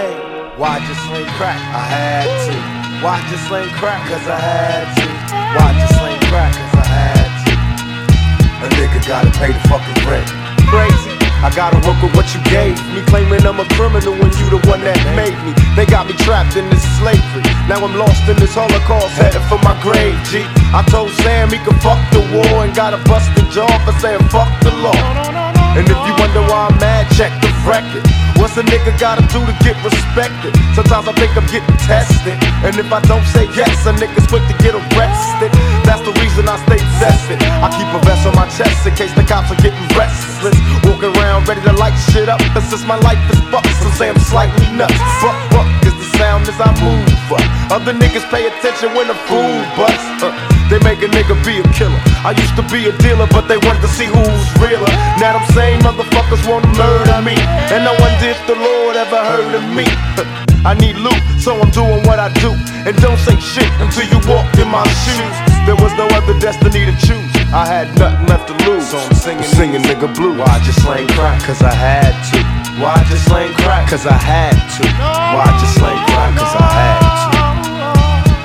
Hey, why just sling crack? I had to. Why just sling crack? Cause I had to. Why just sling crack? Cause I had to. A nigga gotta pay the fucking rent. Crazy. I gotta work with what you gave me, claiming I'm a criminal when you the one that made me. They got me trapped in this slavery. Now I'm lost in this Holocaust, headed for my grave. G. I told Sam he could fuck the war and got a busted jaw for saying fuck the law. And if you wonder why I'm mad, check the What's a nigga gotta do to get respected? Sometimes I think I'm getting tested. And if I don't say yes, a nigga's quick to get arrested. That's the reason I stay tested. I keep a vest on my chest in case the cops are getting restless. Walking around ready to light shit up. But since my life is fucked, some say I'm slightly nuts. Fuck, fuck, is the sound as I move. Other niggas pay attention when the fool busts. Uh. They make a nigga be a killer. I used to be a dealer, but they wanted to see who's realer. Now them same motherfuckers wanna murder me. And no one did the Lord ever heard of me. I need loot, so I'm doing what I do. And don't say shit until you walk in my shoes. There was no other destiny to choose. I had nothing left to lose. So I'm singing, singing nigga blue. Why I just slang crack? Cause I had to. Why I just slang crack? Cause I had to. Why I just slang crack? Cause I had to.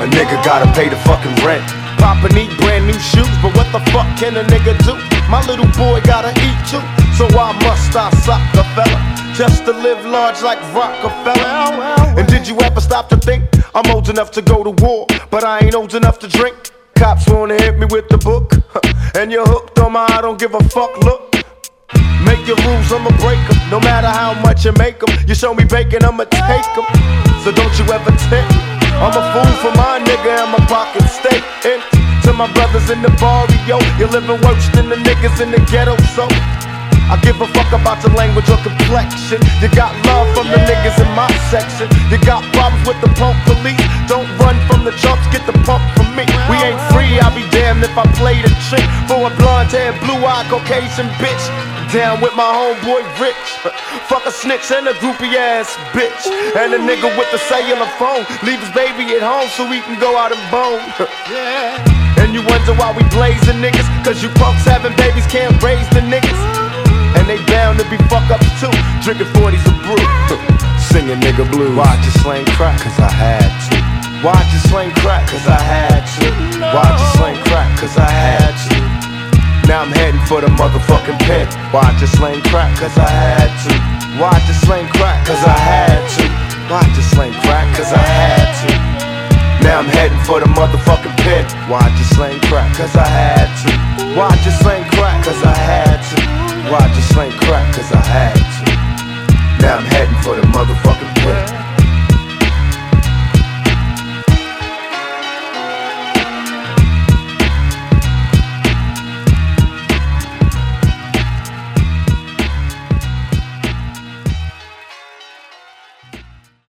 A nigga gotta pay the fucking rent. Papa need brand new shoes, but what the fuck can a nigga do? My little boy gotta eat too, so why must I suck a fella? Just to live large like Rockefeller. And did you ever stop to think I'm old enough to go to war, but I ain't old enough to drink? Cops wanna hit me with the book, and you're hooked on my I don't give a fuck look. Make your rules, I'ma break them. No matter how much you make them, you show me bacon, I'ma take them. So don't you ever me. I'm a fool for my my brothers in the barrio, you're living worse than the niggas in the ghetto, so. I give a fuck about your language or complexion. You got love from the niggas in my section. You got problems with the punk police. Don't run from the chumps, get the pump from me. We ain't free, I'll be damned if I play the trick for a blonde haired, blue eyed Caucasian bitch. Down with my homeboy Rich. Fuck a snitch and a groupie ass bitch. And a nigga with the cellular phone. Leave his baby at home so he can go out and bone. And you wonder why we blazing niggas. Cause you punks having babies can't raise the niggas. And they bound to be fuck ups too. Drinking 40s of brew. Singing nigga blues. Why I just slang crack? Cause I had to. Why I just slang crack? Cause I had to. Why I just slang crack? Cause I had to. Now I'm heading for the motherfucking pen. Why I just slang crack? Cause I had to. Why I just slang for the motherfucking pen. Why'd you sling crack? Cause I had to. Why'd you sling crack? Cause I had to. Why'd you sling crack? Cause I had to. Now I'm heading for the motherfucking